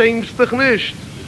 schämst dich nicht.